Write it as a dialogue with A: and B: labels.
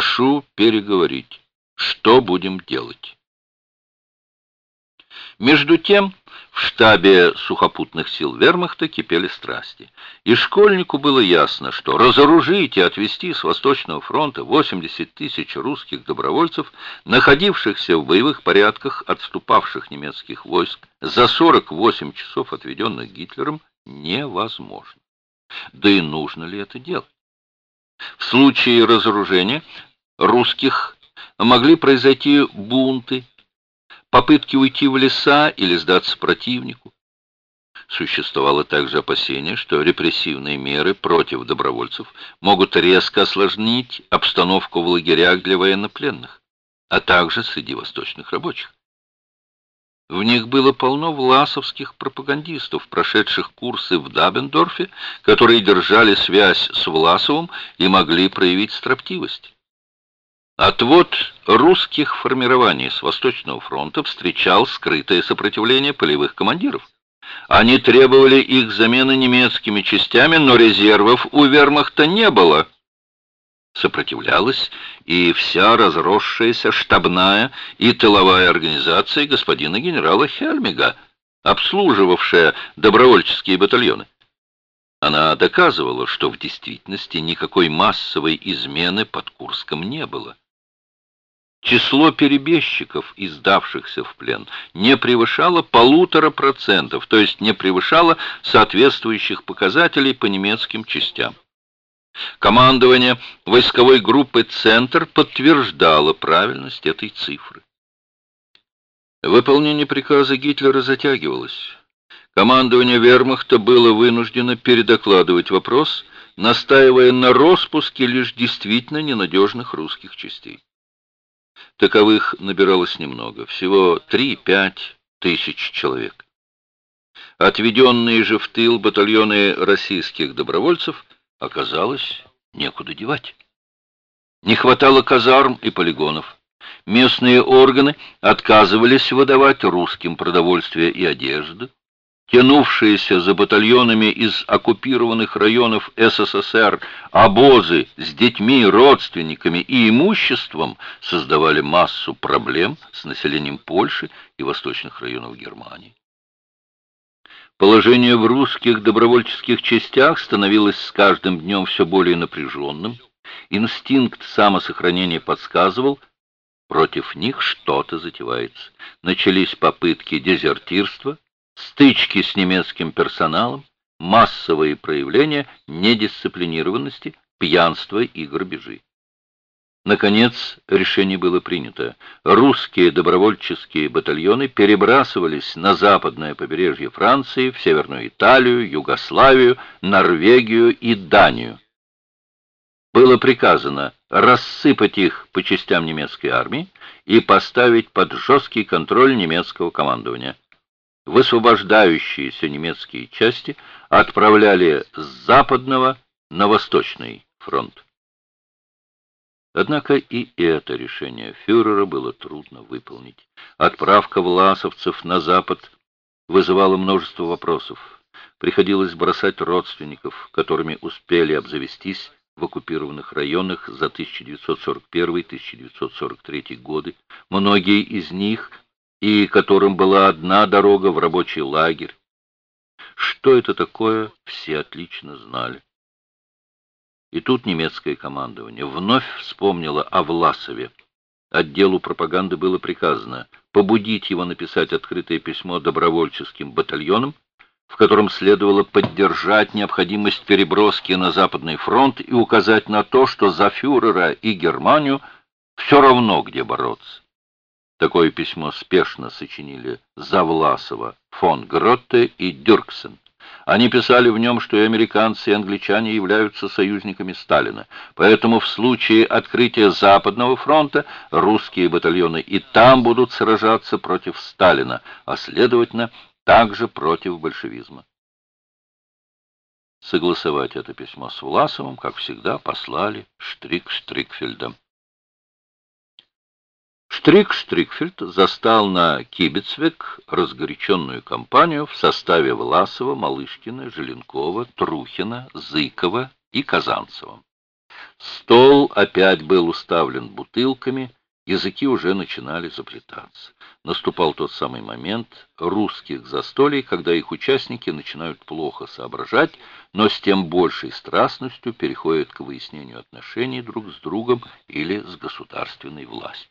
A: Прошу переговорить. Что будем делать? Между тем, в штабе сухопутных сил вермахта кипели страсти. И школьнику было ясно, что разоружить и отвести с Восточного фронта 80 тысяч русских добровольцев, находившихся в боевых порядках отступавших немецких войск, за 48 часов, отведенных Гитлером, невозможно. Да и нужно ли это делать? В случае разоружения русских могли произойти бунты, попытки уйти в леса или сдаться противнику. Существовало также опасение, что репрессивные меры против добровольцев могут резко осложнить обстановку в лагерях для военнопленных, а также среди восточных рабочих. В них было полно власовских пропагандистов, прошедших курсы в Дабендорфе, которые держали связь с Власовым и могли проявить строптивость. Отвод русских формирований с Восточного фронта встречал скрытое сопротивление полевых командиров. Они требовали их замены немецкими частями, но резервов у вермахта не было. Сопротивлялась и вся разросшаяся штабная и тыловая организация господина генерала Хельмига, обслуживавшая добровольческие батальоны. Она доказывала, что в действительности никакой массовой измены под Курском не было. Число перебежчиков, издавшихся в плен, не превышало полутора процентов, то есть не превышало соответствующих показателей по немецким частям. Командование войсковой группы «Центр» подтверждало правильность этой цифры. Выполнение приказа Гитлера затягивалось. Командование вермахта было вынуждено передокладывать вопрос, настаивая на распуске лишь действительно ненадежных русских частей. Таковых набиралось немного, всего 3-5 тысяч человек. Отведенные же в тыл батальоны российских добровольцев оказалось некуда девать. Не хватало казарм и полигонов. Местные органы отказывались выдавать русским продовольствие и одежду тянувшиеся за батальонами из оккупированных районов СССР обозы с детьми, родственниками и имуществом создавали массу проблем с населением Польши и восточных районов Германии. Положение в русских добровольческих частях становилось с каждым днем все более напряженным. Инстинкт самосохранения подсказывал, против них что-то затевается. Начались попытки дезертирства, стычки с немецким персоналом, массовые проявления недисциплинированности, пьянства и грабежи. Наконец, решение было принято. Русские добровольческие батальоны перебрасывались на западное побережье Франции, в Северную Италию, Югославию, Норвегию и Данию. Было приказано рассыпать их по частям немецкой армии и поставить под жесткий контроль немецкого командования высвобождающиеся немецкие части отправляли с западного на восточный фронт. Однако и это решение фюрера было трудно выполнить. Отправка власовцев на запад вызывала множество вопросов. Приходилось бросать родственников, которыми успели обзавестись в оккупированных районах за 1941-1943 годы. Многие из них и которым была одна дорога в рабочий лагерь. Что это такое, все отлично знали. И тут немецкое командование вновь вспомнило о Власове. Отделу пропаганды было приказано побудить его написать открытое письмо добровольческим батальонам, в котором следовало поддержать необходимость переброски на Западный фронт и указать на то, что за фюрера и Германию все равно где бороться. Такое письмо спешно сочинили Завласова, фон Гротте и Дюрксен. Они писали в нем, что и американцы, и англичане являются союзниками Сталина. Поэтому в случае открытия Западного фронта русские батальоны и там будут сражаться против Сталина, а следовательно, также против большевизма. Согласовать это письмо с Власовым, как всегда, послали Штрик Штрикфельдом. Штрик Штрикфельд застал на Кибецвек разгоряченную компанию в составе Власова, Малышкина, Желенкова, Трухина, Зыкова и Казанцева. Стол опять был уставлен бутылками, языки уже начинали заплетаться. Наступал тот самый момент русских застолий, когда их участники начинают плохо соображать, но с тем большей страстностью переходят к выяснению отношений друг с другом или с государственной властью.